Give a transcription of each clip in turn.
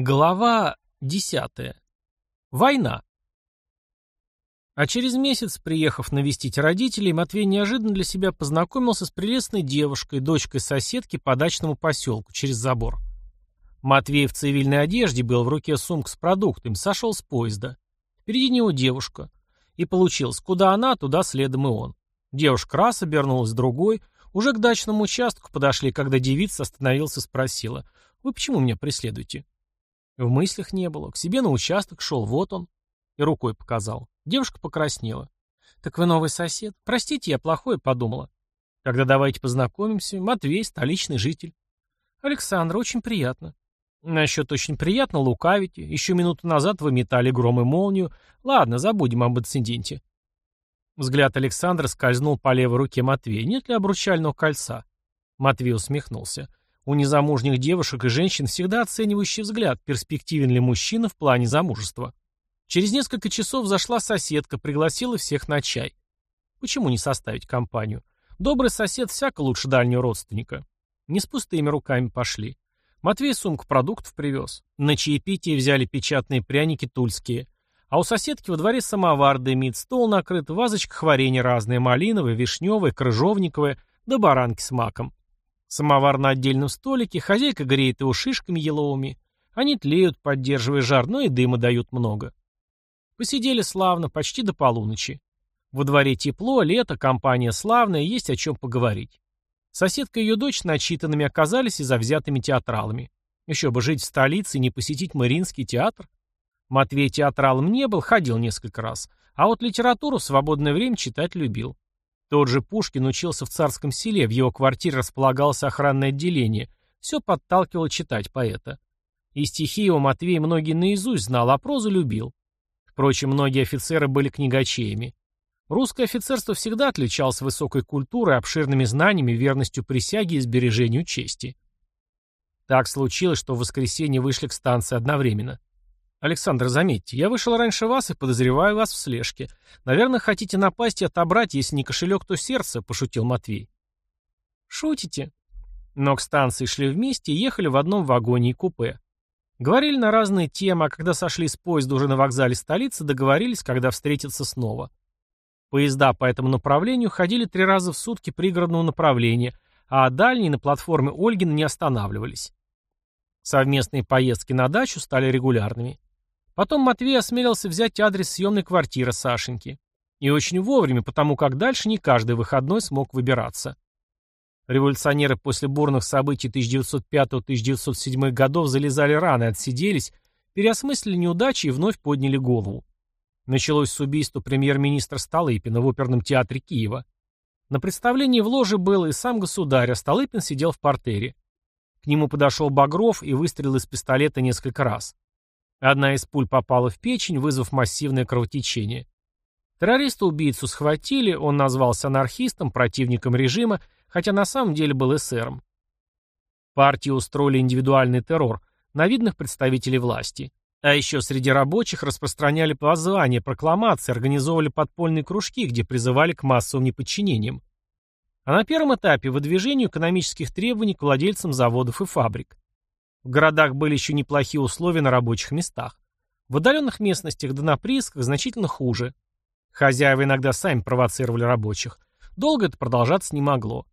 Глава десятая. Война. А через месяц, приехав навестить родителей, Матвей неожиданно для себя познакомился с прелестной девушкой, дочкой соседки по дачному поселку, через забор. Матвей в цивильной одежде был в руке сумка с продуктами, сошел с поезда. Впереди него девушка. И получилось, куда она, туда следом и он. Девушка раз обернулась другой, уже к дачному участку подошли, когда девица остановился, спросила, «Вы почему меня преследуете?» В мыслях не было. К себе на участок шел, вот он. И рукой показал. Девушка покраснела. «Так вы новый сосед? Простите, я плохое подумала». «Тогда давайте познакомимся. Матвей, столичный житель». «Александр, очень приятно». «Насчет очень приятно лукавите. Еще минуту назад вы метали гром и молнию. Ладно, забудем об инциденте». Взгляд Александра скользнул по левой руке Матвея. Нет ли обручального кольца? Матвей усмехнулся. У незамужних девушек и женщин всегда оценивающий взгляд, перспективен ли мужчина в плане замужества. Через несколько часов зашла соседка, пригласила всех на чай. Почему не составить компанию? Добрый сосед всяко лучше дальнего родственника. Не с пустыми руками пошли. Матвей сумку продуктов привез. На чаепитие взяли печатные пряники тульские. А у соседки во дворе самовар дымит, стол накрыт, вазочка варенье разные, малиновое, вишневое, крыжовниковое, да баранки с маком. Самовар на отдельном столике, хозяйка греет его шишками еловыми. Они тлеют, поддерживая жар, но и дыма дают много. Посидели славно, почти до полуночи. Во дворе тепло, лето, компания славная, есть о чем поговорить. Соседка и ее дочь начитанными оказались и завзятыми театралами. Еще бы жить в столице и не посетить Мариинский театр. Матвей театралом не был, ходил несколько раз. А вот литературу в свободное время читать любил. Тот же Пушкин учился в царском селе, в его квартире располагалось охранное отделение. Все подталкивало читать поэта. И стихи его Матвей многие наизусть знал, а прозу любил. Впрочем, многие офицеры были книгачеями. Русское офицерство всегда отличалось высокой культурой, обширными знаниями, верностью присяге и сбережению чести. Так случилось, что в воскресенье вышли к станции одновременно. «Александр, заметьте, я вышел раньше вас и подозреваю вас в слежке. Наверное, хотите напасть и отобрать, если не кошелек, то сердце», — пошутил Матвей. «Шутите?» Но к станции шли вместе и ехали в одном вагоне и купе. Говорили на разные темы, а когда сошли с поезда уже на вокзале столицы, договорились, когда встретиться снова. Поезда по этому направлению ходили три раза в сутки пригородного направления, а дальние на платформе Ольгина не останавливались. Совместные поездки на дачу стали регулярными. Потом Матвей осмелился взять адрес съемной квартиры Сашеньки. И очень вовремя, потому как дальше не каждый выходной смог выбираться. Революционеры после бурных событий 1905-1907 годов залезали рано отсиделись, переосмыслили неудачи и вновь подняли голову. Началось с убийства премьер-министра Столыпина в оперном театре Киева. На представлении в ложе был и сам государь, а Столыпин сидел в портере. К нему подошел Багров и выстрелил из пистолета несколько раз. Одна из пуль попала в печень, вызвав массивное кровотечение. Террориста-убийцу схватили, он назвался анархистом, противником режима, хотя на самом деле был эсером. Партии устроили индивидуальный террор на видных представителей власти. А еще среди рабочих распространяли воззвания, прокламации, организовывали подпольные кружки, где призывали к массовым неподчинениям. А на первом этапе – выдвижению экономических требований к владельцам заводов и фабрик. В городах были еще неплохие условия на рабочих местах. В отдаленных местностях да на приисках значительно хуже. Хозяева иногда сами провоцировали рабочих. Долго это продолжаться не могло.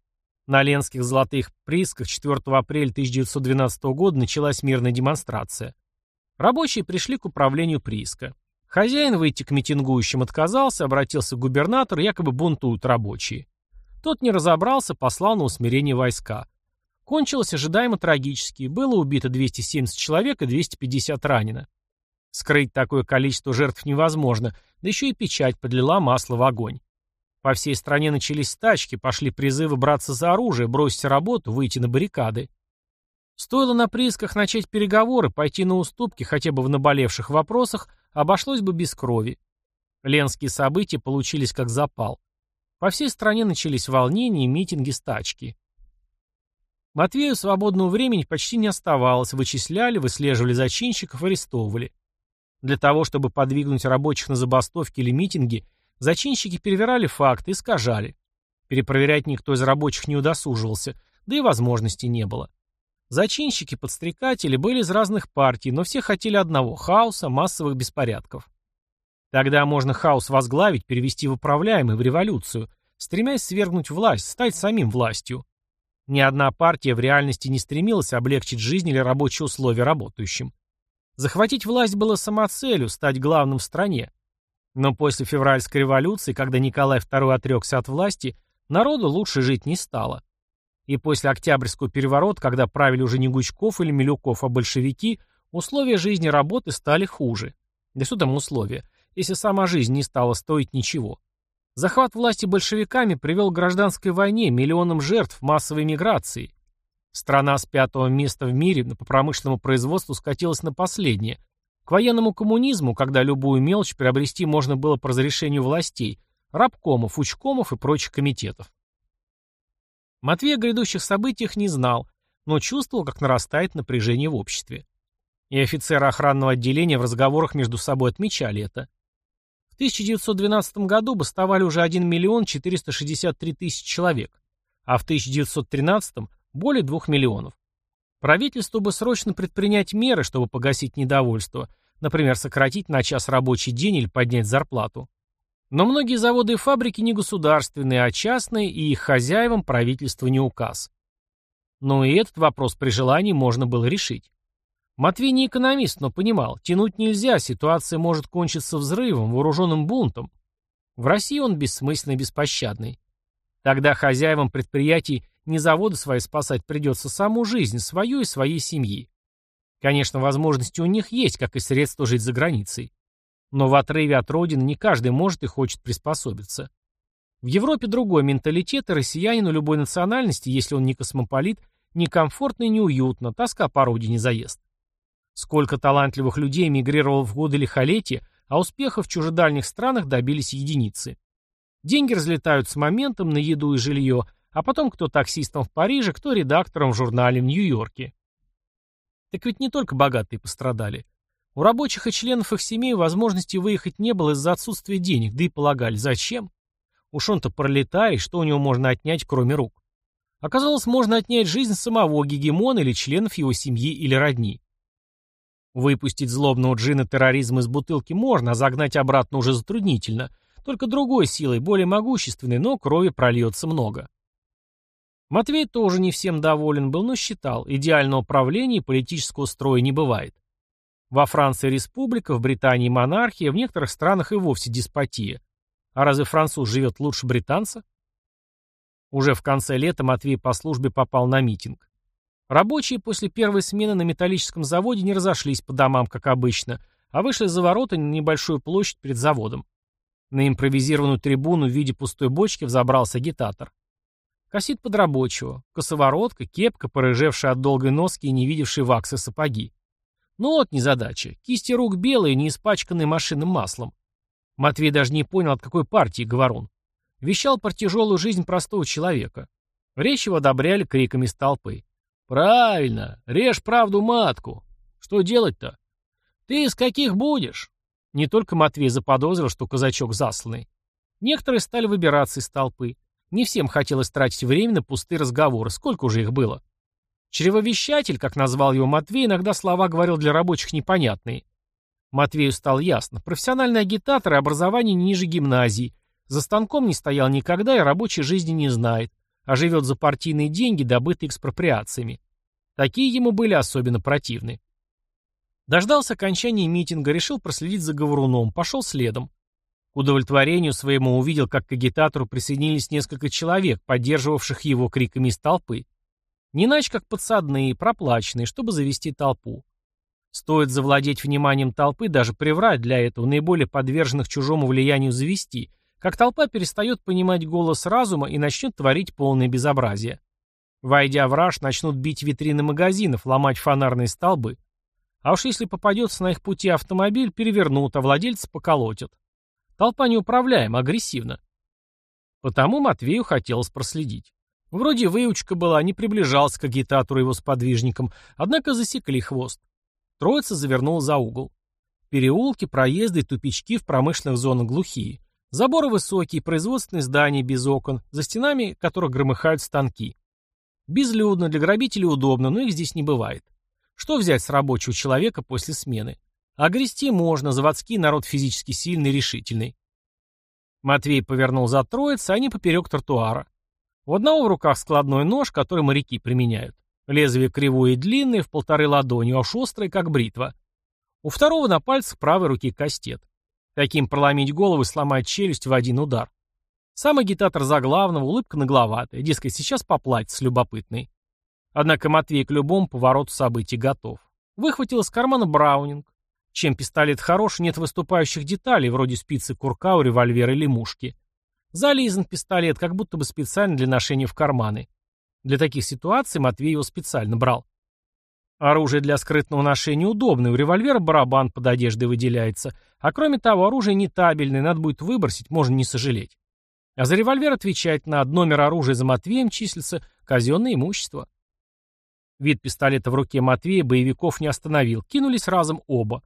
На Ленских золотых приисках 4 апреля 1912 года началась мирная демонстрация. Рабочие пришли к управлению прииска. Хозяин выйти к митингующим отказался, обратился к губернатору, якобы бунтуют рабочие. Тот не разобрался, послал на усмирение войска. Кончилось ожидаемо трагически. Было убито 270 человек и 250 ранено. Скрыть такое количество жертв невозможно, да еще и печать подлила масло в огонь. По всей стране начались стачки, пошли призывы браться за оружие, бросить работу, выйти на баррикады. Стоило на приисках начать переговоры, пойти на уступки хотя бы в наболевших вопросах, обошлось бы без крови. Ленские события получились как запал. По всей стране начались волнения, митинги, стачки. Матвею свободного времени почти не оставалось, вычисляли, выслеживали зачинщиков, арестовывали. Для того, чтобы подвигнуть рабочих на забастовки или митинги, зачинщики перевирали факты, искажали. Перепроверять никто из рабочих не удосуживался, да и возможности не было. Зачинщики, подстрекатели были из разных партий, но все хотели одного – хаоса, массовых беспорядков. Тогда можно хаос возглавить, перевести в управляемый, в революцию, стремясь свергнуть власть, стать самим властью. Ни одна партия в реальности не стремилась облегчить жизнь или рабочие условия работающим. Захватить власть было самоцелью, стать главным в стране. Но после февральской революции, когда Николай II отрекся от власти, народу лучше жить не стало. И после Октябрьского переворота, когда правили уже не Гучков или Милюков, а большевики, условия жизни работы стали хуже. Да что там условия, если сама жизнь не стала стоить ничего. Захват власти большевиками привел к гражданской войне, миллионам жертв, массовой миграции. Страна с пятого места в мире по промышленному производству скатилась на последнее. К военному коммунизму, когда любую мелочь приобрести можно было по разрешению властей, рабкомов, учкомов и прочих комитетов. Матвей о грядущих событиях не знал, но чувствовал, как нарастает напряжение в обществе. И офицеры охранного отделения в разговорах между собой отмечали это. В 1912 году бастовали уже 1 миллион 463 тысячи человек, а в 1913 более двух миллионов. Правительству бы срочно предпринять меры, чтобы погасить недовольство, например, сократить на час рабочий день или поднять зарплату. Но многие заводы и фабрики не государственные, а частные, и их хозяевам правительство не указ. Но и этот вопрос при желании можно было решить. Матвей не экономист, но понимал, тянуть нельзя, ситуация может кончиться взрывом, вооруженным бунтом. В России он бессмысленный и беспощадный. Тогда хозяевам предприятий не заводы свои спасать придется саму жизнь, свою и своей семьи. Конечно, возможности у них есть, как и средства жить за границей. Но в отрыве от родины не каждый может и хочет приспособиться. В Европе другой менталитет, и россиянину любой национальности, если он не космополит, некомфортно и неуютно, тоска по родине заезд. Сколько талантливых людей эмигрировало в годы лихолетия, а успехов в чужедальних странах добились единицы. Деньги разлетают с моментом на еду и жилье, а потом кто таксистом в Париже, кто редактором в журнале в Нью-Йорке. Так ведь не только богатые пострадали. У рабочих и членов их семей возможности выехать не было из-за отсутствия денег, да и полагали, зачем? Уж он-то пролетарий, что у него можно отнять, кроме рук? Оказалось, можно отнять жизнь самого гегемона или членов его семьи или родни. Выпустить злобного джина терроризма из бутылки можно, а загнать обратно уже затруднительно, только другой силой, более могущественной, но крови прольется много. Матвей тоже не всем доволен был, но считал, идеального правления и политического строя не бывает. Во Франции республика, в Британии монархия, в некоторых странах и вовсе деспотия. А разве француз живет лучше британца? Уже в конце лета Матвей по службе попал на митинг. Рабочие после первой смены на металлическом заводе не разошлись по домам, как обычно, а вышли за ворота на небольшую площадь перед заводом. На импровизированную трибуну в виде пустой бочки взобрался агитатор. Косит под рабочего. Косоворотка, кепка, порыжевшая от долгой носки и не видевший ваксы сапоги. Ну вот незадача. Кисти рук белые, не испачканные машинным маслом. Матвей даже не понял, от какой партии говорун. Вещал про тяжелую жизнь простого человека. Речь его одобряли криками с толпы. «Правильно! Режь правду матку! Что делать-то? Ты из каких будешь?» Не только Матвей заподозрил, что казачок засланный. Некоторые стали выбираться из толпы. Не всем хотелось тратить время на пустые разговоры, сколько уже их было. Чревовещатель, как назвал его Матвей, иногда слова говорил для рабочих непонятные. Матвею стало ясно, профессиональный агитатор и образование ниже гимназии, за станком не стоял никогда и рабочей жизни не знает, а живет за партийные деньги, добытые экспроприациями. Такие ему были особенно противны. Дождался окончания митинга, решил проследить за Говоруном, пошел следом. К удовлетворению своему увидел, как к агитатору присоединились несколько человек, поддерживавших его криками из толпы. Не иначе, как подсадные, проплаченные, чтобы завести толпу. Стоит завладеть вниманием толпы, даже приврать для этого, наиболее подверженных чужому влиянию завести, как толпа перестает понимать голос разума и начнет творить полное безобразие. Войдя в раж, начнут бить витрины магазинов, ломать фонарные столбы. А уж если попадется на их пути автомобиль, перевернут, а владельца поколотят. Толпа неуправляема, агрессивна. Потому Матвею хотелось проследить. Вроде выучка была, не приближался к агитатору его сподвижникам, однако засекли хвост. Троица завернула за угол. Переулки, проезды и тупички в промышленных зонах глухие. Заборы высокие, производственные здания без окон, за стенами которых громыхают станки. Безлюдно, для грабителей удобно, но их здесь не бывает. Что взять с рабочего человека после смены? А можно, заводский народ физически сильный и решительный. Матвей повернул за троиц, а они поперек тротуара. У одного в руках складной нож, который моряки применяют. Лезвие кривое и длинное, в полторы ладони, а уж острое, как бритва. У второго на пальцах правой руки кастет. Таким проломить голову и сломать челюсть в один удар. Сам агитатор заглавного, улыбка нагловатая, дескать, сейчас поплатится любопытный. Однако Матвей к любому повороту событий готов. Выхватил из кармана Браунинг. Чем пистолет хорош, нет выступающих деталей, вроде спицы курка у револьвера или мушки. Зализан пистолет, как будто бы специально для ношения в карманы. Для таких ситуаций Матвей его специально брал. Оружие для скрытного ношения удобное, у револьвера барабан под одеждой выделяется, а кроме того, оружие не табельное, надо будет выбросить, можно не сожалеть. А за револьвер отвечать надо, номер оружия за Матвеем числится казенное имущество. Вид пистолета в руке Матвея боевиков не остановил, кинулись разом оба.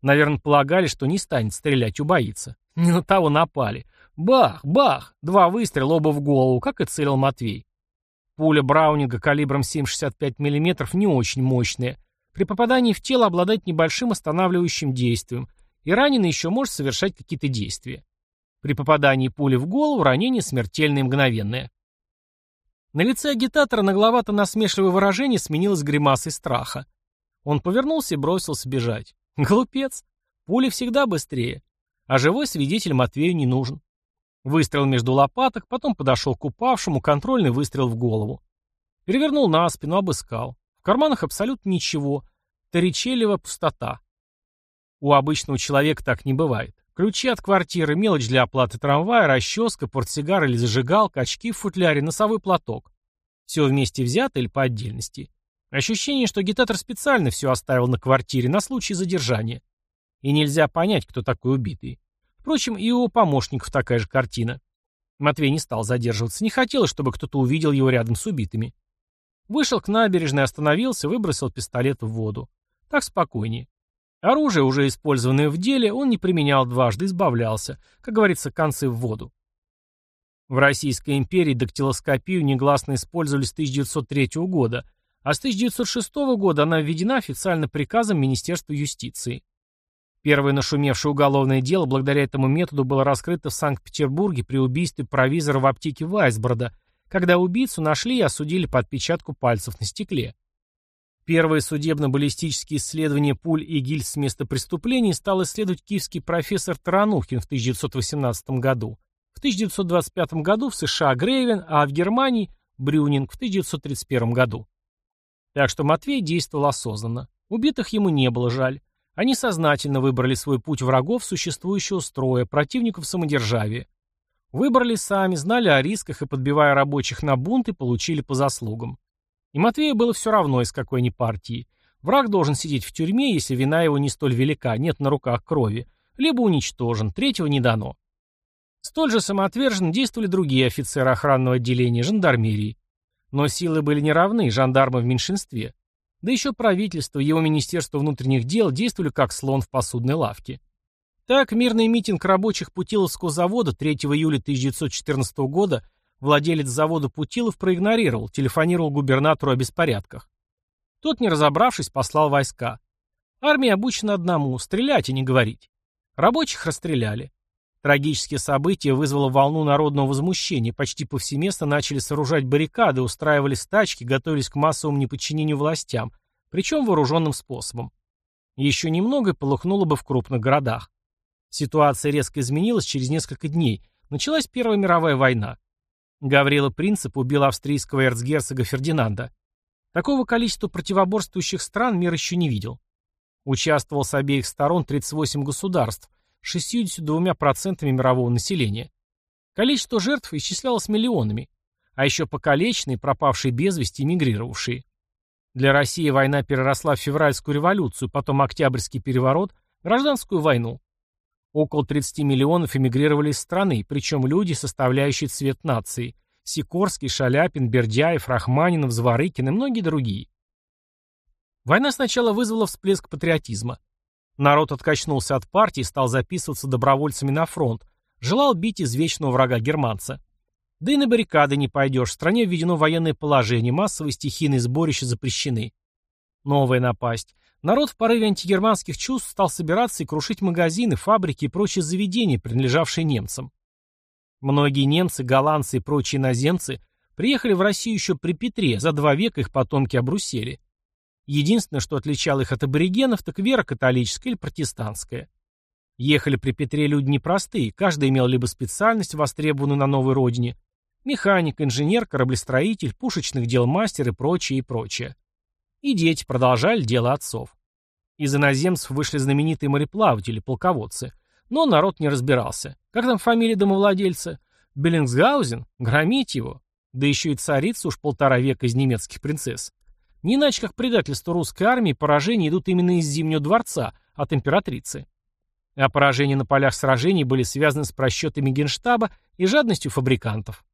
Наверное, полагали, что не станет стрелять, убоится. Не на того напали. Бах, бах, два выстрела оба в голову, как и целил Матвей. Пуля Браунинга калибром 7,65 мм не очень мощная. При попадании в тело обладает небольшим останавливающим действием, и раненый еще может совершать какие-то действия. При попадании пули в голову ранение смертельное мгновенное. На лице агитатора нагловато-насмешливое выражение сменилось гримасой страха. Он повернулся и бросился бежать. Глупец. Пули всегда быстрее. А живой свидетель Матвею не нужен. Выстрел между лопаток, потом подошел к упавшему, контрольный выстрел в голову. Перевернул на спину, обыскал. В карманах абсолютно ничего. Торричелева пустота. У обычного человека так не бывает. Ключи от квартиры, мелочь для оплаты трамвая, расческа, портсигар или зажигалка, очки в футляре, носовой платок. Все вместе взято или по отдельности. Ощущение, что агитатор специально все оставил на квартире на случай задержания. И нельзя понять, кто такой убитый. Впрочем, и у помощников такая же картина. Матвей не стал задерживаться, не хотелось, чтобы кто-то увидел его рядом с убитыми. Вышел к набережной, остановился, выбросил пистолет в воду. Так спокойнее. Оружие, уже использованное в деле, он не применял дважды, избавлялся, как говорится, концы в воду. В Российской империи дактилоскопию негласно использовали с 1903 года, а с 1906 года она введена официально приказом Министерства юстиции. Первое нашумевшее уголовное дело благодаря этому методу было раскрыто в Санкт-Петербурге при убийстве провизора в аптеке Вайсброда, когда убийцу нашли и осудили по отпечатку пальцев на стекле. Первые судебно-баллистические исследования пуль и гильз с места преступлений стал исследовать киевский профессор Таранухин в 1918 году. В 1925 году в США Грейвен, а в Германии Брюнинг в 1931 году. Так что Матвей действовал осознанно. Убитых ему не было жаль. Они сознательно выбрали свой путь врагов существующего строя, противников самодержавия. Выбрали сами, знали о рисках и, подбивая рабочих на бунты, получили по заслугам. И Матвею было все равно, из какой ни партии. Враг должен сидеть в тюрьме, если вина его не столь велика, нет на руках крови, либо уничтожен, третьего не дано. Столь же самоотверженно действовали другие офицеры охранного отделения, жандармерии. Но силы были неравны, жандармы в меньшинстве. Да еще правительство, его Министерство внутренних дел действовали как слон в посудной лавке. Так, мирный митинг рабочих Путиловского завода 3 июля 1914 года Владелец завода Путилов проигнорировал, телефонировал губернатору о беспорядках. Тот, не разобравшись, послал войска. Армия обучена одному – стрелять и не говорить. Рабочих расстреляли. Трагические события вызвало волну народного возмущения, почти повсеместно начали сооружать баррикады, устраивали стачки, готовились к массовому неподчинению властям, причем вооруженным способом. Еще немного и полыхнуло бы в крупных городах. Ситуация резко изменилась через несколько дней. Началась Первая мировая война. Гаврила Принцип убил австрийского эрцгерцога Фердинанда. Такого количества противоборствующих стран мир еще не видел. Участвовал с обеих сторон 38 государств, 62% мирового населения. Количество жертв исчислялось миллионами, а еще покалеченные, пропавшие без вести, эмигрировавшие. Для России война переросла в февральскую революцию, потом Октябрьский переворот, гражданскую войну. Около 30 миллионов эмигрировали из страны, причем люди, составляющие цвет нации. Сикорский, Шаляпин, Бердяев, Рахманинов, Зворыкин и многие другие. Война сначала вызвала всплеск патриотизма. Народ откачнулся от партии и стал записываться добровольцами на фронт, желал бить извечного врага германца. Да и на баррикады не пойдешь, в стране введено военное положение, массовые стихийные сборища запрещены. Новая напасть. Народ в порыве антигерманских чувств стал собираться и крушить магазины, фабрики и прочие заведения, принадлежавшие немцам. Многие немцы, голландцы и прочие иноземцы приехали в Россию еще при Петре, за два века их потомки обрусели. Единственное, что отличало их от аборигенов, так вера католическая или протестантская. Ехали при Петре люди непростые, каждый имел либо специальность, востребованную на новой родине, механик, инженер, кораблестроитель, пушечных дел мастер и прочее, и прочее. И дети продолжали дело отцов. Из иноземцев вышли знаменитые мореплаватели, полководцы. Но народ не разбирался. Как там фамилия домовладельца? Беллингсгаузен? Громить его? Да еще и царица уж полтора века из немецких принцесс. Не иначе, как предательство русской армии, поражения идут именно из Зимнего дворца, от императрицы. А поражения на полях сражений были связаны с просчетами генштаба и жадностью фабрикантов.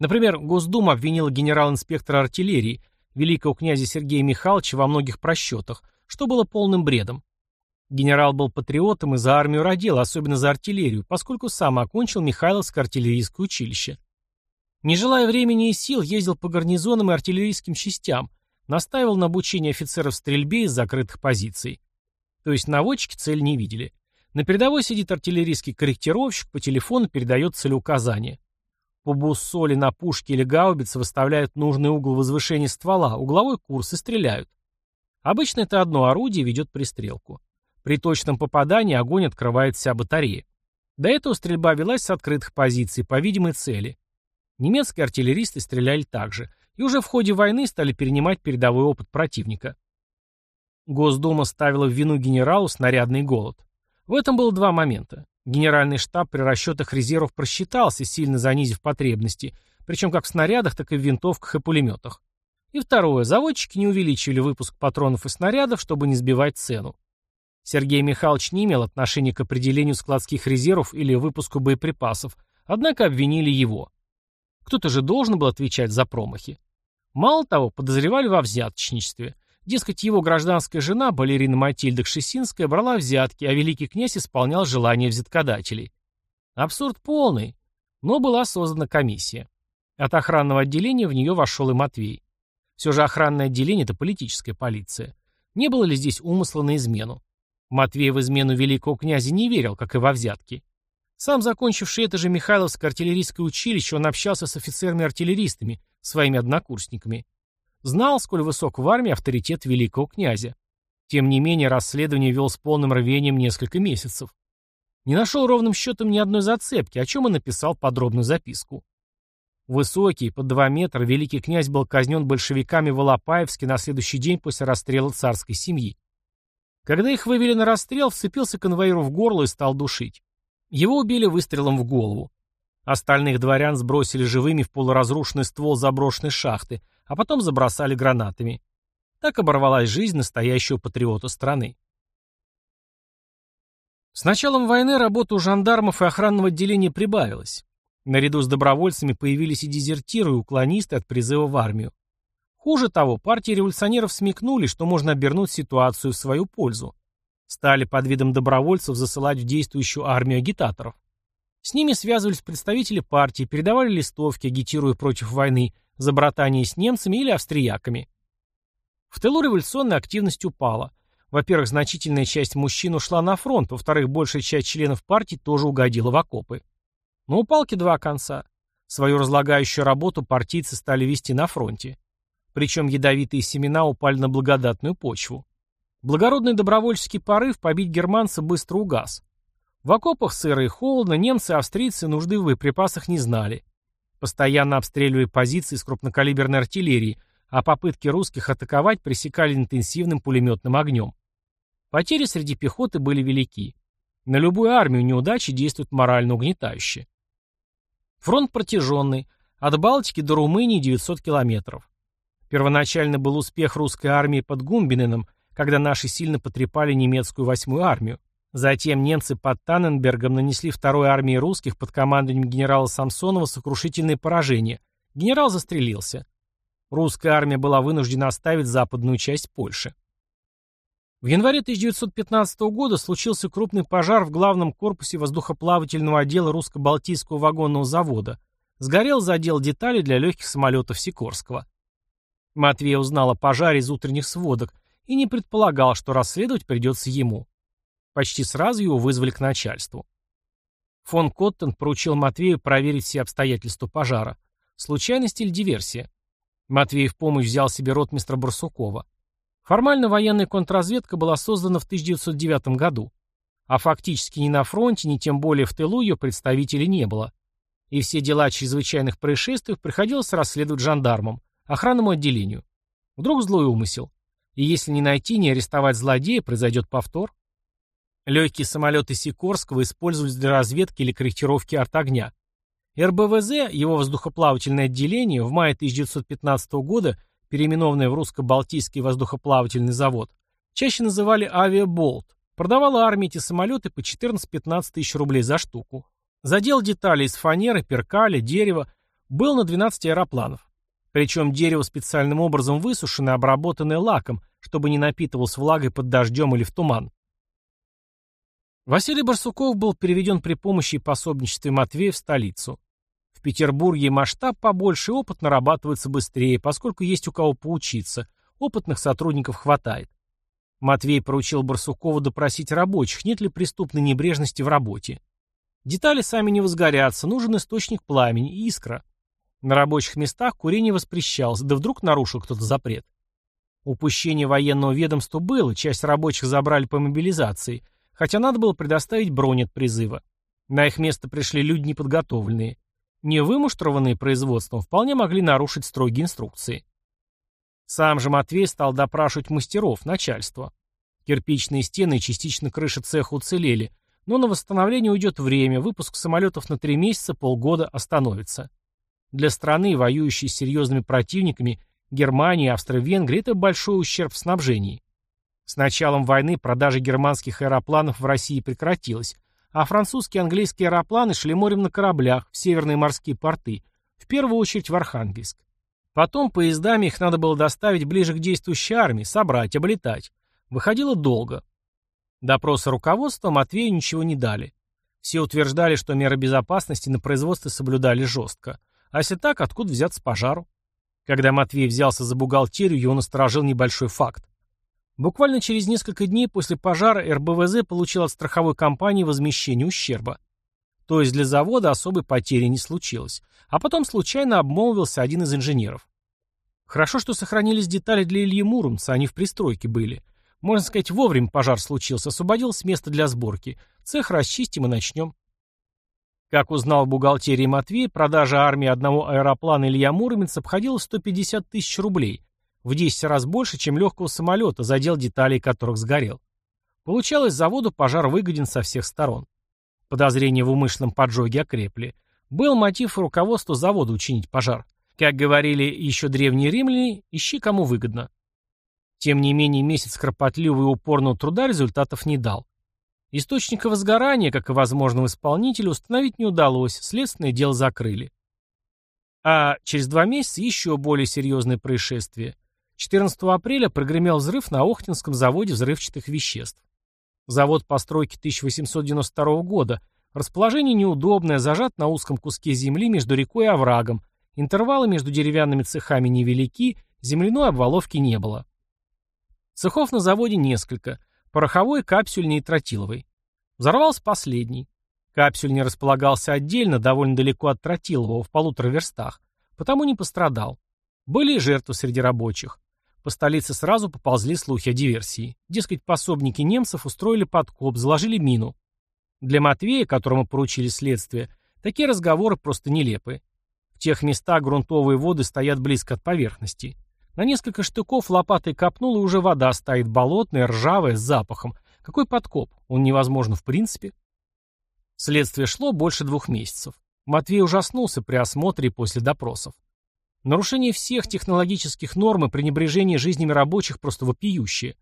Например, Госдума обвинила генерал-инспектора артиллерии, великого князя Сергея Михайловича во многих просчетах, что было полным бредом. Генерал был патриотом и за армию родил, особенно за артиллерию, поскольку сам окончил Михайловское артиллерийское училище. Не желая времени и сил, ездил по гарнизонам и артиллерийским частям, настаивал на обучении офицеров стрельбе из закрытых позиций. То есть наводчики цель не видели. На передовой сидит артиллерийский корректировщик, по телефону передает целеуказания. По буссоли на пушке или гаубице выставляют нужный угол возвышения ствола, угловой курс и стреляют. Обычно это одно орудие ведет пристрелку. При точном попадании огонь открывает вся батарея. До этого стрельба велась с открытых позиций по видимой цели. Немецкие артиллеристы стреляли также, и уже в ходе войны стали перенимать передовой опыт противника. Госдума ставила в вину генералу снарядный голод. В этом было два момента. Генеральный штаб при расчетах резервов просчитался, сильно занизив потребности, причем как в снарядах, так и в винтовках и пулеметах. И второе, заводчики не увеличивали выпуск патронов и снарядов, чтобы не сбивать цену. Сергей Михайлович не имел отношения к определению складских резервов или выпуску боеприпасов, однако обвинили его. Кто-то же должен был отвечать за промахи. Мало того, подозревали во взяточничестве. Дескать, его гражданская жена, балерина Матильда Кшесинская, брала взятки, а великий князь исполнял желания взяткодателей. Абсурд полный, но была создана комиссия. От охранного отделения в нее вошел и Матвей. Все же охранное отделение – это политическая полиция. Не было ли здесь умысла на измену? Матвей в измену великого князя не верил, как и во взятки. Сам закончивший это же Михайловское артиллерийское училище, он общался с офицерами-артиллеристами, своими однокурсниками. Знал, сколь высок в армии авторитет великого князя. Тем не менее, расследование вел с полным рвением несколько месяцев. Не нашел ровным счетом ни одной зацепки, о чем и написал подробную записку. Высокий, под два метра, великий князь был казнен большевиками в Алапаевске на следующий день после расстрела царской семьи. Когда их вывели на расстрел, вцепился конвоиру в горло и стал душить. Его убили выстрелом в голову. Остальных дворян сбросили живыми в полуразрушенный ствол заброшенной шахты, а потом забросали гранатами. Так оборвалась жизнь настоящего патриота страны. С началом войны работа у жандармов и охранного отделения прибавилась. Наряду с добровольцами появились и дезертиры, и уклонисты от призыва в армию. Хуже того, партии революционеров смекнули, что можно обернуть ситуацию в свою пользу. Стали под видом добровольцев засылать в действующую армию агитаторов. С ними связывались представители партии, передавали листовки, агитируя против войны, за братание с немцами или австрияками. В тылу революционная активность упала. Во-первых, значительная часть мужчин ушла на фронт, во-вторых, большая часть членов партии тоже угодила в окопы. Но у палки два конца. Свою разлагающую работу партийцы стали вести на фронте. Причем ядовитые семена упали на благодатную почву. Благородный добровольческий порыв побить германца быстро угас. В окопах сыро и холодно, немцы и австрийцы нужды в боеприпасах не знали постоянно обстреливая позиции с крупнокалиберной артиллерии, а попытки русских атаковать пресекали интенсивным пулеметным огнем. Потери среди пехоты были велики. На любую армию неудачи действуют морально угнетающе. Фронт протяженный, от Балтики до Румынии 900 километров. Первоначально был успех русской армии под Гумбиненом, когда наши сильно потрепали немецкую восьмую армию. Затем немцы под Танненбергом нанесли второй армии русских под командованием генерала Самсонова сокрушительные поражения. Генерал застрелился. Русская армия была вынуждена оставить западную часть Польши. В январе 1915 года случился крупный пожар в главном корпусе воздухоплавательного отдела русско-балтийского вагонного завода, Сгорел задел детали для легких самолетов Сикорского. Матвей узнал о пожаре из утренних сводок и не предполагал, что расследовать придется ему. Почти сразу его вызвали к начальству. Фон Коттен поручил Матвею проверить все обстоятельства пожара. Случайность или диверсия? Матвей в помощь взял себе ротмистра Барсукова. Формально военная контрразведка была создана в 1909 году, а фактически ни на фронте, ни тем более в тылу ее представителей не было. И все дела чрезвычайных происшествиях приходилось расследовать жандармам, охранному отделению. Вдруг злой умысел. И если не найти, не арестовать злодея, произойдет повтор. Легкие самолеты Сикорского использовались для разведки или корректировки артогня. РБВЗ, его воздухоплавательное отделение, в мае 1915 года, переименованное в русско-балтийский воздухоплавательный завод, чаще называли «Авиаболт», продавала армии эти самолеты по 14-15 тысяч рублей за штуку. Задел деталей из фанеры, перкаля, дерева был на 12 аэропланов. Причем дерево специальным образом высушенное, обработанное лаком, чтобы не напитывалось влагой под дождем или в туман. Василий Барсуков был переведен при помощи и пособничестве Матвея в столицу. В Петербурге масштаб побольше, опыт нарабатывается быстрее, поскольку есть у кого поучиться, опытных сотрудников хватает. Матвей поручил Барсукову допросить рабочих, нет ли преступной небрежности в работе. Детали сами не возгорятся, нужен источник пламени, искра. На рабочих местах курение воспрещалось, да вдруг нарушил кто-то запрет. Упущение военного ведомства было, часть рабочих забрали по мобилизации, хотя надо было предоставить бронь от призыва. На их место пришли люди неподготовленные. Не вымуштрованные производством вполне могли нарушить строгие инструкции. Сам же Матвей стал допрашивать мастеров, начальство. Кирпичные стены и частично крыша цеха уцелели, но на восстановление уйдет время, выпуск самолетов на три месяца, полгода остановится. Для страны, воюющей с серьезными противниками, Германии Австро-Венгрии, это большой ущерб в снабжении. С началом войны продажа германских аэропланов в России прекратилась, а французские и английские аэропланы шли морем на кораблях в северные морские порты, в первую очередь в Архангельск. Потом поездами их надо было доставить ближе к действующей армии, собрать, облетать. Выходило долго. Допросы руководства Матвею ничего не дали. Все утверждали, что меры безопасности на производстве соблюдали жестко. А если так, откуда взяться пожару? Когда Матвей взялся за бухгалтерию, его насторожил небольшой факт. Буквально через несколько дней после пожара РБВЗ получил от страховой компании возмещение ущерба. То есть для завода особой потери не случилось. А потом случайно обмолвился один из инженеров. Хорошо, что сохранились детали для Ильи Муромца, они в пристройке были. Можно сказать, вовремя пожар случился, освободилось место для сборки. Цех расчистим и начнем. Как узнал в бухгалтерии Матвей, продажа армии одного аэроплана Илья Муромец обходила 150 тысяч рублей, в 10 раз больше, чем легкого самолета, задел деталей которых сгорел. Получалось, заводу пожар выгоден со всех сторон. Подозрения в умышленном поджоге окрепли. Был мотив руководства завода учинить пожар. Как говорили еще древние римляне, ищи кому выгодно. Тем не менее, месяц кропотливого и упорного труда результатов не дал. Источника возгорания, как и возможного исполнителя, установить не удалось, следственное дело закрыли. А через два месяца еще более серьезное происшествие. 14 апреля прогремел взрыв на Охтинском заводе взрывчатых веществ. Завод постройки 1892 года. Расположение неудобное, зажат на узком куске земли между рекой и оврагом. Интервалы между деревянными цехами невелики, земляной обваловки не было. Цехов на заводе несколько. Пороховой, капсюльный и тротиловый. Взорвался последний. Капсюльный располагался отдельно, довольно далеко от тротилового, в полутора верстах. Потому не пострадал. Были и жертвы среди рабочих. По столице сразу поползли слухи о диверсии. Дескать, пособники немцев устроили подкоп, заложили мину. Для Матвея, которому поручили следствие, такие разговоры просто нелепы. В тех местах грунтовые воды стоят близко от поверхности. На несколько штыков лопатой копнул, и уже вода стоит болотная, ржавая, с запахом. Какой подкоп? Он невозможен в принципе. Следствие шло больше двух месяцев. Матвей ужаснулся при осмотре после допросов. Нарушение всех технологических норм и пренебрежение жизнями рабочих просто вопиющее.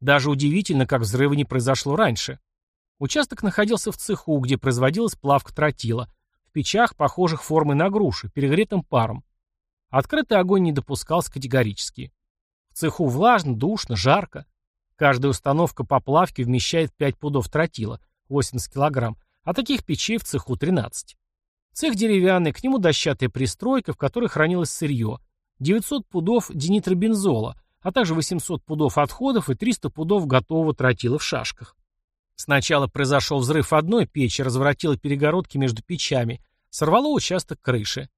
Даже удивительно, как взрыва не произошло раньше. Участок находился в цеху, где производилась плавка тротила, в печах, похожих формой на груши, перегретым паром. Открытый огонь не допускался категорически. В цеху влажно, душно, жарко. Каждая установка по плавке вмещает 5 пудов тротила, 80 килограмм, а таких печей в цеху 13. Цех деревянный, к нему дощатая пристройка, в которой хранилось сырье, 900 пудов динитробензола, а также 800 пудов отходов и 300 пудов готового тротила в шашках. Сначала произошел взрыв одной печи, разворотило перегородки между печами, сорвало участок крыши.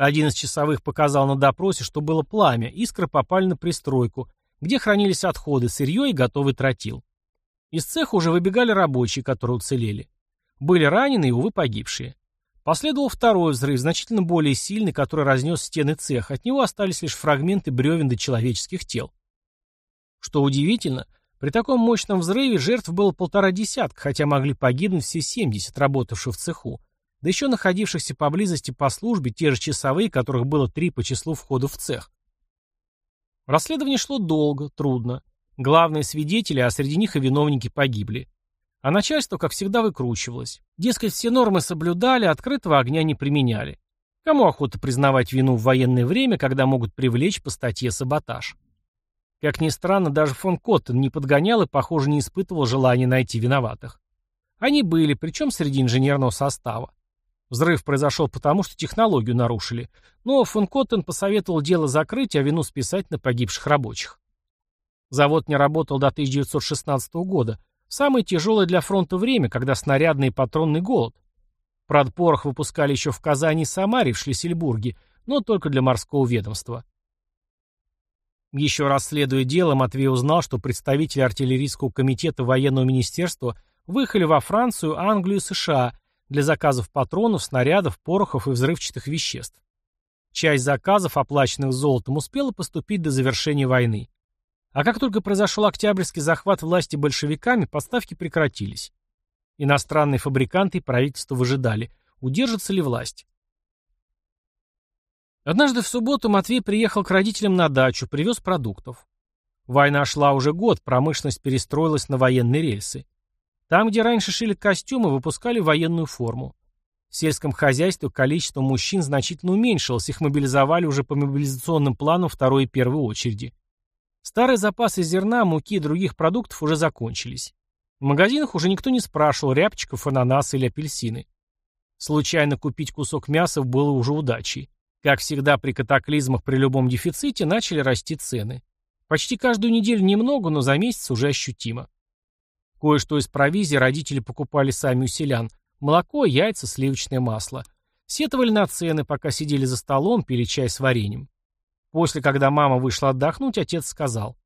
Один из часовых показал на допросе, что было пламя, искры попали на пристройку, где хранились отходы, сырье и готовый тротил. Из цеха уже выбегали рабочие, которые уцелели. Были ранены и, увы, погибшие. Последовал второй взрыв, значительно более сильный, который разнес стены цеха. От него остались лишь фрагменты бревен до человеческих тел. Что удивительно, при таком мощном взрыве жертв было полтора десятка, хотя могли погибнуть все 70 работавших в цеху, да еще находившихся поблизости по службе те же часовые, которых было три по числу входов в цех. Расследование шло долго, трудно. Главные свидетели, а среди них и виновники погибли. А начальство, как всегда, выкручивалось. Дескать, все нормы соблюдали, открытого огня не применяли. Кому охота признавать вину в военное время, когда могут привлечь по статье саботаж? Как ни странно, даже фон Коттен не подгонял и, похоже, не испытывал желания найти виноватых. Они были, причем среди инженерного состава. Взрыв произошел потому, что технологию нарушили, но фон Коттен посоветовал дело закрыть, а вину списать на погибших рабочих. Завод не работал до 1916 года, Самое тяжелое для фронта время, когда снарядный и патронный голод. Правда, выпускали еще в Казани и Самаре, в Шлиссельбурге, но только для морского ведомства. Еще раз следуя дело, Матвей узнал, что представители артиллерийского комитета военного министерства выехали во Францию, Англию и США для заказов патронов, снарядов, порохов и взрывчатых веществ. Часть заказов, оплаченных золотом, успела поступить до завершения войны. А как только произошел октябрьский захват власти большевиками, поставки прекратились. Иностранные фабриканты и правительство выжидали, удержится ли власть. Однажды в субботу Матвей приехал к родителям на дачу, привез продуктов. Война шла уже год, промышленность перестроилась на военные рельсы. Там, где раньше шили костюмы, выпускали военную форму. В сельском хозяйстве количество мужчин значительно уменьшилось, их мобилизовали уже по мобилизационным планам второй и первой очереди. Старые запасы зерна, муки и других продуктов уже закончились. В магазинах уже никто не спрашивал рябчиков, ананасы или апельсины. Случайно купить кусок мяса было уже удачей. Как всегда при катаклизмах при любом дефиците начали расти цены. Почти каждую неделю немного, но за месяц уже ощутимо. Кое-что из провизии родители покупали сами у селян. Молоко, яйца, сливочное масло. Сетовали на цены, пока сидели за столом, пили чай с вареньем. После, когда мама вышла отдохнуть, отец сказал.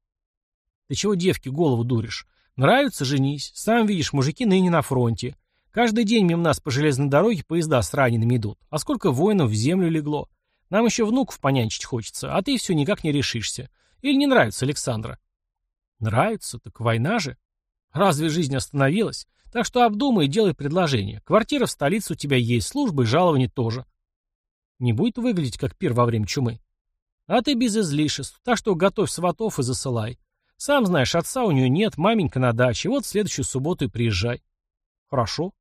«Ты чего девки голову дуришь? Нравится, женись. Сам видишь, мужики ныне на фронте. Каждый день мимо нас по железной дороге поезда с ранеными идут. А сколько воинов в землю легло? Нам еще внуков понянчить хочется, а ты все никак не решишься. Или не нравится Александра?» «Нравится? Так война же. Разве жизнь остановилась? Так что обдумай и делай предложение. Квартира в столице у тебя есть, служба и жалование тоже. Не будет выглядеть как пир во время чумы. А ты без излишеств, так что готовь сватов и засылай. Сам знаешь, отца у нее нет, маменька на даче, вот в следующую субботу и приезжай. Хорошо.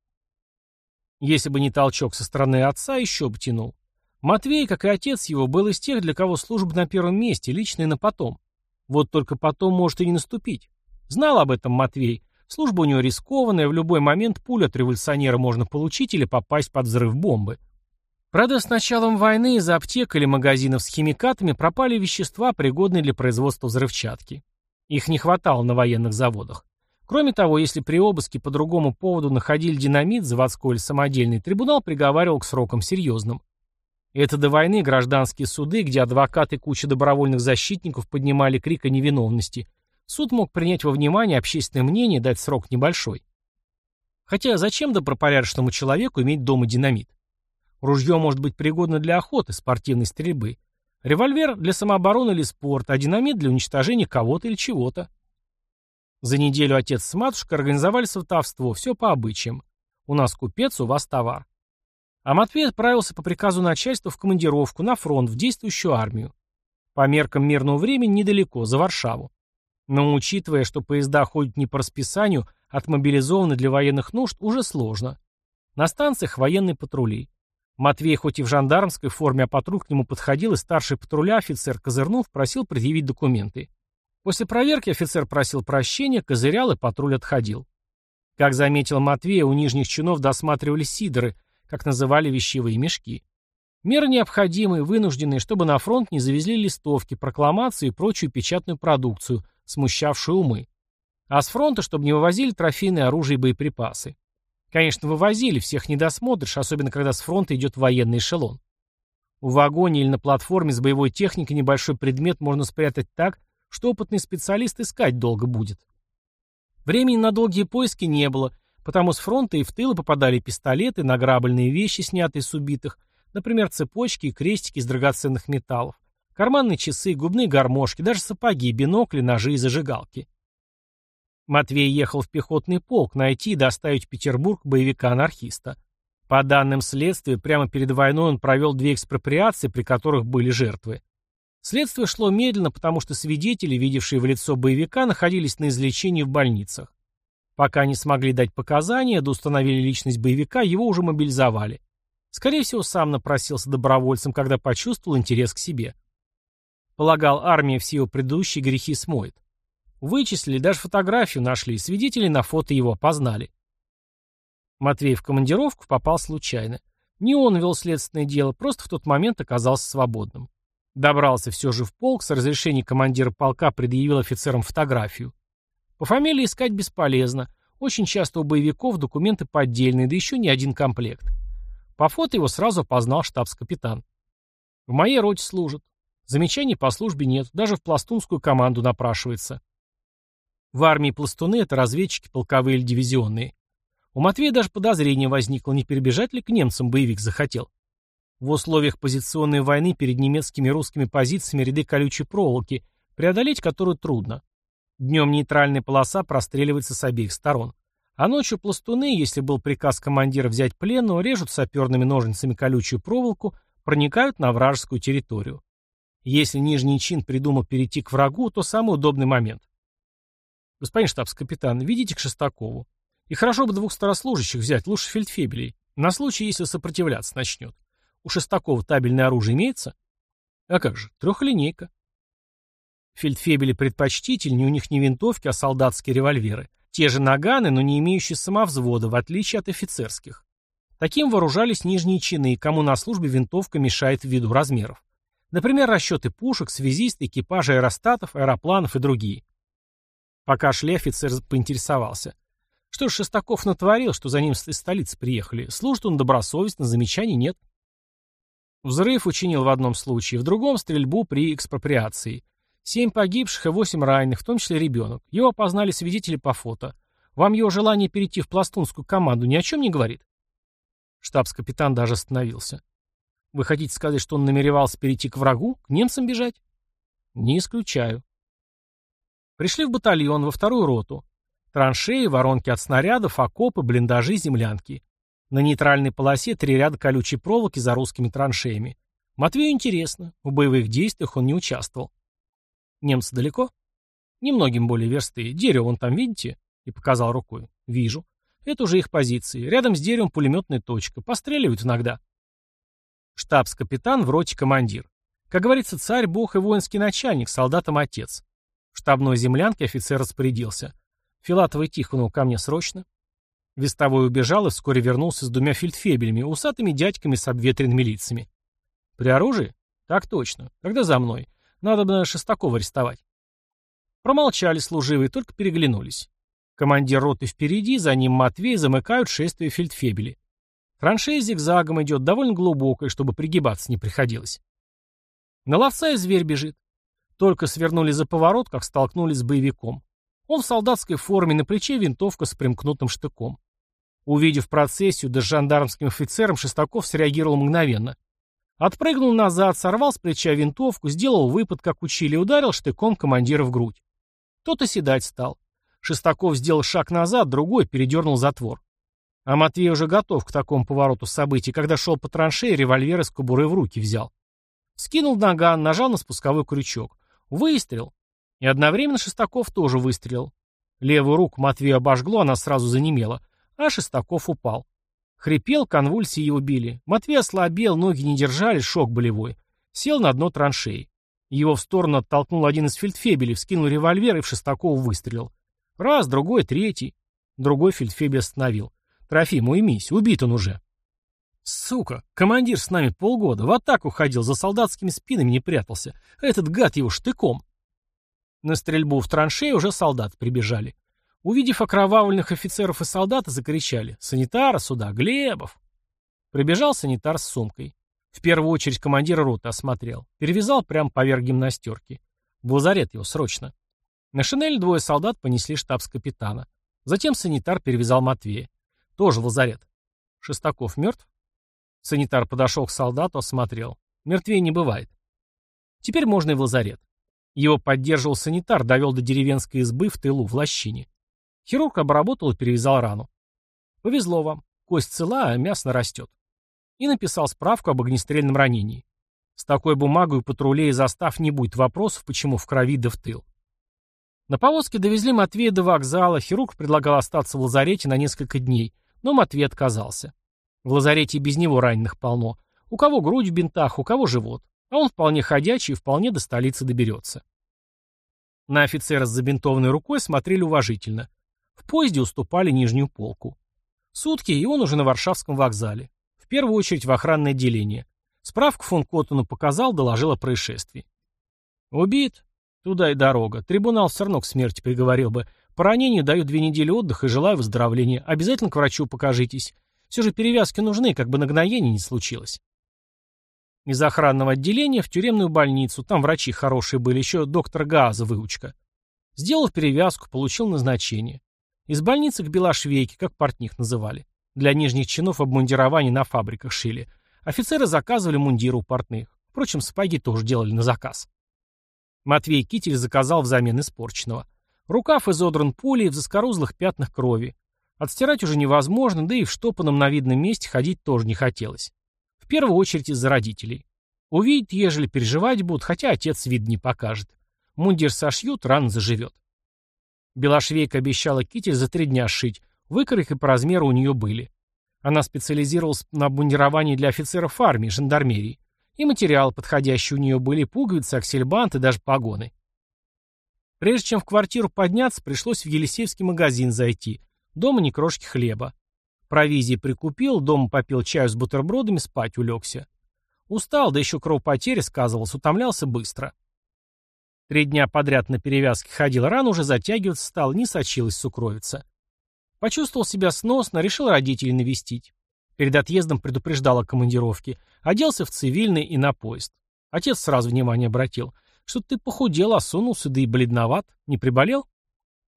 Если бы не толчок со стороны отца, еще бы тянул. Матвей, как и отец его, был из тех, для кого служба на первом месте, личная на потом. Вот только потом может и не наступить. Знал об этом Матвей. Служба у него рискованная, в любой момент пулю от революционера можно получить или попасть под взрыв бомбы. Правда, с началом войны из аптек или магазинов с химикатами пропали вещества, пригодные для производства взрывчатки. Их не хватало на военных заводах. Кроме того, если при обыске по другому поводу находили динамит, заводской или самодельный, трибунал приговаривал к срокам серьезным. Это до войны гражданские суды, где адвокаты и куча добровольных защитников поднимали крик о невиновности. Суд мог принять во внимание общественное мнение и дать срок небольшой. Хотя зачем добропорядочному человеку иметь дома динамит? Ружье может быть пригодно для охоты, спортивной стрельбы. Револьвер для самообороны или спорта, а динамит для уничтожения кого-то или чего-то. За неделю отец с матушкой организовали сватовство, все по обычаям. У нас купец, у вас товар. А Матвей отправился по приказу начальства в командировку на фронт, в действующую армию. По меркам мирного времени недалеко, за Варшаву. Но учитывая, что поезда ходят не по расписанию, отмобилизованы для военных нужд, уже сложно. На станциях военные патрули. Матвей хоть и в жандармской форме, а патруль к нему подходил, и старший патруля, офицер Козырнув, просил предъявить документы. После проверки офицер просил прощения, козырял, и патруль отходил. Как заметил Матвей, у нижних чинов досматривали сидоры, как называли вещевые мешки. Меры необходимые, вынужденные, чтобы на фронт не завезли листовки, прокламации и прочую печатную продукцию, смущавшую умы. А с фронта, чтобы не вывозили трофейное оружие и боеприпасы. Конечно, вывозили, всех не досмотришь, особенно когда с фронта идет военный эшелон. В вагоне или на платформе с боевой техникой небольшой предмет можно спрятать так, что опытный специалист искать долго будет. Времени на долгие поиски не было, потому с фронта и в тылы попадали пистолеты, награбленные вещи, снятые с убитых, например, цепочки и крестики из драгоценных металлов, карманные часы, губные гармошки, даже сапоги, бинокли, ножи и зажигалки. Матвей ехал в пехотный полк найти и доставить в Петербург боевика-анархиста. По данным следствия, прямо перед войной он провел две экспроприации, при которых были жертвы. Следствие шло медленно, потому что свидетели, видевшие в лицо боевика, находились на излечении в больницах. Пока не смогли дать показания, да установили личность боевика, его уже мобилизовали. Скорее всего, сам напросился добровольцем, когда почувствовал интерес к себе. Полагал, армия все его предыдущие грехи смоет. Вычислили, даже фотографию нашли, свидетели на фото его опознали. Матвей в командировку попал случайно. Не он вел следственное дело, просто в тот момент оказался свободным. Добрался все же в полк, с разрешения командира полка предъявил офицерам фотографию. По фамилии искать бесполезно. Очень часто у боевиков документы поддельные, да еще не один комплект. По фото его сразу опознал штабс-капитан. В моей роте служит. Замечаний по службе нет, даже в пластунскую команду напрашивается. В армии пластуны — это разведчики полковые или дивизионные. У Матвея даже подозрение возникло, не перебежать ли к немцам боевик захотел. В условиях позиционной войны перед немецкими и русскими позициями ряды колючей проволоки, преодолеть которую трудно. Днем нейтральная полоса простреливается с обеих сторон. А ночью пластуны, если был приказ командира взять пленного, режут саперными ножницами колючую проволоку, проникают на вражескую территорию. Если нижний чин придумал перейти к врагу, то самый удобный момент. Господин штабс-капитан, видите к Шестакову. И хорошо бы двух старослужащих взять, лучше фельдфебелей, на случай, если сопротивляться начнет. У Шестакова табельное оружие имеется? А как же, трехлинейка. Фельдфебели предпочтительнее, у них не винтовки, а солдатские револьверы. Те же наганы, но не имеющие самовзвода, в отличие от офицерских. Таким вооружались нижние чины, кому на службе винтовка мешает ввиду размеров. Например, расчеты пушек, связисты, экипажи аэростатов, аэропланов и другие. Пока шли, офицер поинтересовался. Что ж Шестаков натворил, что за ним из столицы приехали? Служит он добросовестно, замечаний нет. Взрыв учинил в одном случае, в другом — стрельбу при экспроприации. Семь погибших и восемь раненых, в том числе ребенок. Его опознали свидетели по фото. Вам его желание перейти в пластунскую команду ни о чем не говорит? Штабс-капитан даже остановился. Вы хотите сказать, что он намеревался перейти к врагу, к немцам бежать? Не исключаю. Пришли в батальон, во вторую роту. Траншеи, воронки от снарядов, окопы, блиндажи, землянки. На нейтральной полосе три ряда колючей проволоки за русскими траншеями. Матвею интересно, в боевых действиях он не участвовал. Немцы далеко? Немногим более версты. Дерево вон там видите? И показал рукой. Вижу. Это уже их позиции. Рядом с деревом пулеметная точка. Постреливают иногда. Штабс-капитан в роте командир. Как говорится, царь, бог и воинский начальник, солдатам отец. В штабной землянке офицер распорядился. Филатова и Тихонову ко мне срочно. Вестовой убежал и вскоре вернулся с двумя фельдфебелями, усатыми дядьками с обветренными лицами. При оружии? Так точно. Когда за мной? Надо бы Шестакова арестовать. Промолчали служивые, только переглянулись. Командир роты впереди, за ним Матвей замыкают шествие фельдфебели. Траншея зигзагом идет, довольно глубокая, чтобы пригибаться не приходилось. На ловца и зверь бежит. Только свернули за поворот, как столкнулись с боевиком. Он в солдатской форме, на плече винтовка с примкнутым штыком. Увидев процессию, да с жандармским офицером, Шестаков среагировал мгновенно. Отпрыгнул назад, сорвал с плеча винтовку, сделал выпад, как учили, ударил штыком командира в грудь. Тот оседать стал. Шестаков сделал шаг назад, другой передернул затвор. А Матвей уже готов к такому повороту событий, когда шел по траншеи, револьвер из кобуры в руки взял. Скинул наган, нажал на спусковой крючок. Выстрел. И одновременно Шестаков тоже выстрелил. Левую руку Матвею обожгло, она сразу занемела, а Шестаков упал. Хрипел, конвульсии его били. Матвей ослабел, ноги не держали, шок болевой. Сел на дно траншеи. Его в сторону оттолкнул один из фельдфебелей, вскинул револьвер и в Шестакова выстрелил. Раз, другой, третий. Другой фельдфебель остановил. «Трофим, уймись, убит он уже». Сука, командир с нами полгода, в атаку ходил, за солдатскими спинами не прятался, а этот гад его штыком. На стрельбу в траншеи уже солдаты прибежали. Увидев окровавленных офицеров и солдат, закричали «Санитара сюда! Глебов!» Прибежал санитар с сумкой. В первую очередь командир роты осмотрел. Перевязал прямо поверх гимнастерки. В лазарет его срочно. На шинель двое солдат понесли штабс-капитана. Затем санитар перевязал Матвея. Тоже в лазарет. Шестаков мертв? Санитар подошел к солдату, осмотрел. Мертвее не бывает. Теперь можно и в лазарет. Его поддерживал санитар, довел до деревенской избы в тылу, в лощине. Хирург обработал и перевязал рану. Повезло вам. Кость цела, а мясо растет. И написал справку об огнестрельном ранении. С такой бумагой у патрулей и застав не будет вопросов, почему в крови да в тыл. На повозке довезли Матвея до вокзала, хирург предлагал остаться в лазарете на несколько дней, но Матвей отказался. В лазарете без него раненых полно. У кого грудь в бинтах, у кого живот. А он вполне ходячий и вполне до столицы доберется. На офицера с забинтованной рукой смотрели уважительно. В поезде уступали нижнюю полку. Сутки, и он уже на Варшавском вокзале. В первую очередь в охранное отделение. Справку фон Коттону показал, доложил о происшествии. Убит. Туда и дорога. Трибунал все равно к смерти приговорил бы. По ранению даю две недели отдыха и желаю выздоровления. Обязательно к врачу покажитесь. Все же перевязки нужны, как бы нагноение не случилось. Из охранного отделения в тюремную больницу. Там врачи хорошие были, еще доктор Газа выучка. Сделал перевязку, получил назначение. Из больницы к Белошвейке, как портних называли. Для нижних чинов обмундирование на фабриках шили. Офицеры заказывали мундиры у портных. Впрочем, сапоги тоже делали на заказ. Матвей Китель заказал взамен испорченного. Рукав изодран пулей в заскорузлых пятнах крови. Отстирать уже невозможно, да и в штопанном на видном месте ходить тоже не хотелось. В первую очередь из-за родителей. Увидят, ежели переживать будут, хотя отец вид не покажет. Мундир сошьют, рано заживет. Белошвейка обещала китель за три дня сшить, выкройки по размеру у нее были. Она специализировалась на обмундировании для офицеров армии, жандармерии. И материалы подходящие у нее были, пуговицы, аксельбант и даже погоны. Прежде чем в квартиру подняться, пришлось в Елисеевский магазин зайти. Дома ни крошки хлеба. Провизии прикупил, дома попил чаю с бутербродами, спать улегся. Устал, да еще кровопотери сказывалась, утомлялся быстро. Три дня подряд на перевязке ходил, рано уже затягиваться стал, не сочилась сукровица. Почувствовал себя сносно, решил родителей навестить. Перед отъездом предупреждал о командировке. Оделся в цивильный и на поезд. Отец сразу внимание обратил. Что ты похудел, осунулся, да и бледноват. Не приболел?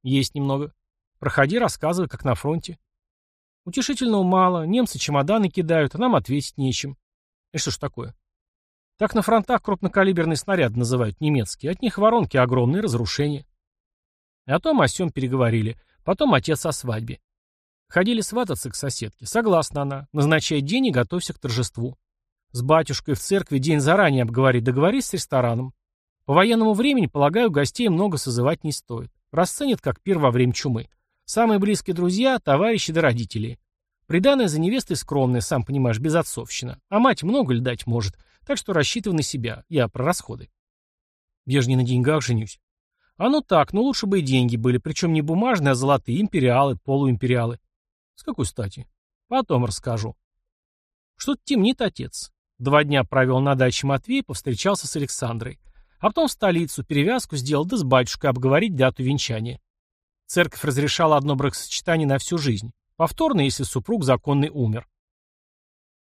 Есть немного. Проходи, рассказывай, как на фронте. Утешительного мало, немцы чемоданы кидают, а нам ответить нечем. И что ж такое? Так на фронтах крупнокалиберный снаряд называют немецкие. От них воронки огромные, разрушения. И о том о сём переговорили. Потом отец о свадьбе. Ходили свататься к соседке. Согласна она. Назначай день и готовься к торжеству. С батюшкой в церкви день заранее обговорить. Договорись с рестораном. По военному времени, полагаю, гостей много созывать не стоит. Расценят как пир во время чумы. Самые близкие друзья, товарищи да родители. Приданное за невестой скромное, сам понимаешь, без отцовщина. А мать много ли дать может, так что рассчитывай на себя. Я про расходы. Я же не на деньгах женюсь. А ну так, но лучше бы и деньги были, причем не бумажные, а золотые, империалы, полуимпериалы. С какой стати? Потом расскажу. Что-то темнит отец. Два дня провел на даче Матвей, повстречался с Александрой. А потом в столицу, перевязку сделал, да с батюшкой обговорить дату венчания. Церковь разрешала одно бракосочетание на всю жизнь. Повторно, если супруг законный умер.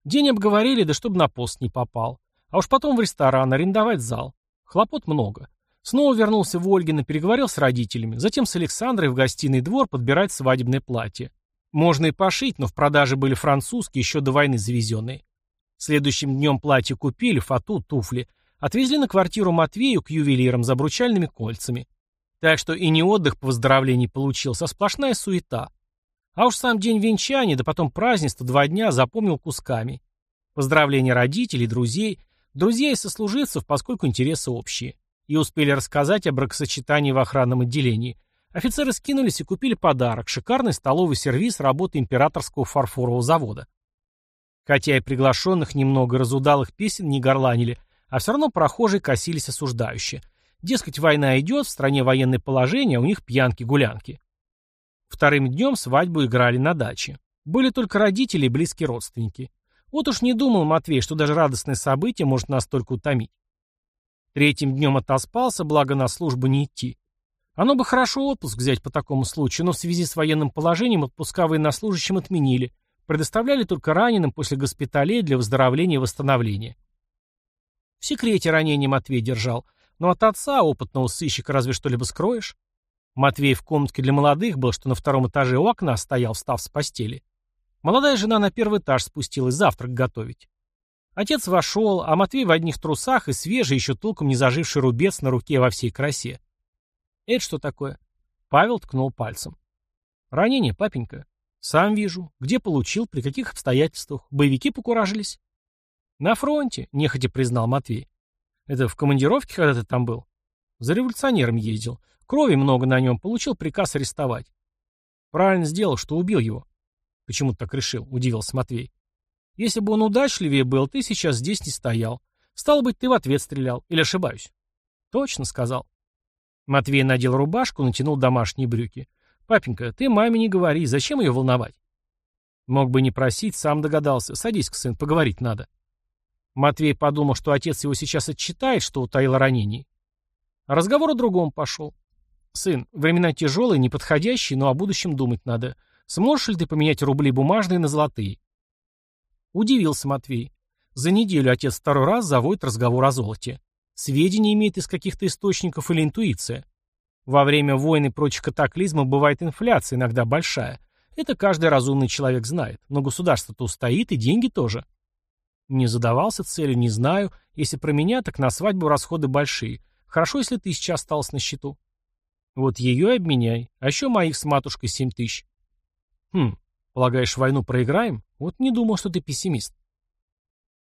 День обговорили, да чтобы на пост не попал. А уж потом в ресторан, арендовать зал. Хлопот много. Снова вернулся в Ольгино, переговорил с родителями. Затем с Александрой в гостиный двор подбирать свадебное платье. Можно и пошить, но в продаже были французские, еще до войны завезенные. Следующим днем платье купили, фату, туфли. Отвезли на квартиру Матвею к ювелирам за обручальными кольцами. Так что и не отдых по выздоровлению получился, а сплошная суета. А уж сам день венчания, да потом празднество два дня запомнил кусками. Поздравления родителей, друзей, друзей и сослуживцев, поскольку интересы общие. И успели рассказать о бракосочетании в охранном отделении. Офицеры скинулись и купили подарок – шикарный столовый сервиз работы императорского фарфорового завода. Хотя и приглашенных немного разудалых песен не горланили, а все равно прохожие косились осуждающе – Дескать, война идет, в стране военное положение, а у них пьянки-гулянки. Вторым днем свадьбу играли на даче. Были только родители и близкие родственники. Вот уж не думал Матвей, что даже радостное событие может настолько утомить. Третьим днем отоспался, благо на службу не идти. Оно бы хорошо отпуск взять по такому случаю, но в связи с военным положением отпуска военнослужащим отменили, предоставляли только раненым после госпиталей для выздоровления и восстановления. Секрете ранение Матвей держал, но от отца, опытного сыщика, разве что-либо скроешь? Матвей в комнатке для молодых был, что на втором этаже у окна стоял, встав с постели. Молодая жена на первый этаж спустилась завтрак готовить. Отец вошел, а Матвей в одних трусах и свежий, еще толком не заживший рубец на руке во всей красе. «Это что такое?» Павел ткнул пальцем. «Ранение, папенька. Сам вижу. Где получил, при каких обстоятельствах? Боевики покуражились?» «На фронте», — нехотя признал Матвей. «Это в командировке, когда ты там был?» «За революционером ездил. Крови много на нем, получил приказ арестовать». «Правильно сделал, что убил его». «Почему ты так решил?» — удивился Матвей. Если бы он удачливее был, ты сейчас здесь не стоял. Стало быть, ты в ответ стрелял. Или ошибаюсь? Точно сказал. Матвей надел рубашку, натянул домашние брюки. Папенька, ты маме не говори, зачем ее волновать? Мог бы не просить, сам догадался. Садись, сын, поговорить надо. Матвей подумал, что отец его сейчас отчитает, что утаил о ранении. А разговор о другом пошел. Сын, времена тяжелые, неподходящие, но о будущем думать надо. Сможешь ли ты поменять рубли бумажные на золотые? Удивился Матвей. За неделю отец второй раз заводит разговор о золоте. Сведения имеет из каких-то источников или интуиция. Во время войн и прочих катаклизмов бывает инфляция, иногда большая. Это каждый разумный человек знает. Но государство-то устоит, и деньги тоже. Не задавался целью, не знаю. Если про меня, так на свадьбу расходы большие. Хорошо, если тысяча осталась на счету. Вот ее обменяй. А еще моих с матушкой семь тысяч. Хм, Полагаешь, войну проиграем? Вот не думал, что ты пессимист.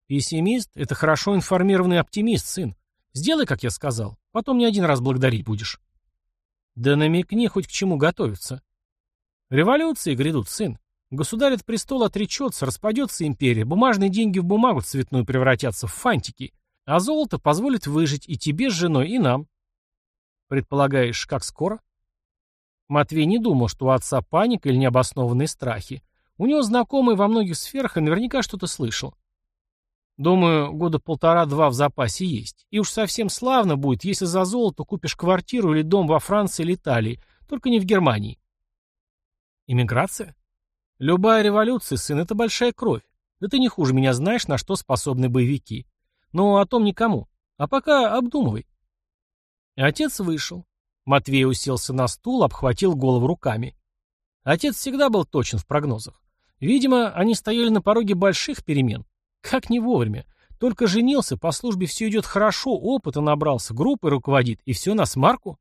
Пессимист — это хорошо информированный оптимист, сын. Сделай, как я сказал. Потом не один раз благодарить будешь. Да намекни хоть к чему готовиться. Революции грядут, сын. Государь от престола отречется, распадется империя, бумажные деньги в бумагу цветную превратятся в фантики, а золото позволит выжить и тебе с женой, и нам. Предполагаешь, как скоро? Матвей не думал, что у отца паника или необоснованные страхи. У него знакомый во многих сферах и наверняка что-то слышал. Думаю, года полтора-два в запасе есть. И уж совсем славно будет, если за золото купишь квартиру или дом во Франции или Италии, только не в Германии. Иммиграция? Любая революция, сын, это большая кровь. Да ты не хуже меня знаешь, на что способны боевики. Но о том никому. А пока обдумывай. Отец вышел. Матвей уселся на стул, обхватил голову руками. Отец всегда был точен в прогнозах. Видимо, они стояли на пороге больших перемен. Как не вовремя. Только женился, по службе все идет хорошо, опыта набрался, группой руководит, и все на смарку.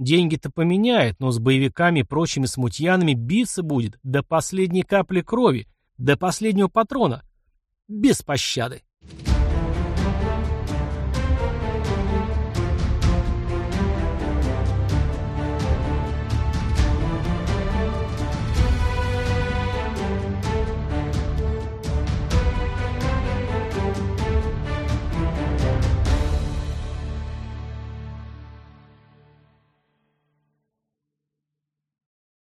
Деньги-то поменяет, но с боевиками и прочими смутьянами биться будет до последней капли крови, до последнего патрона. Без пощады.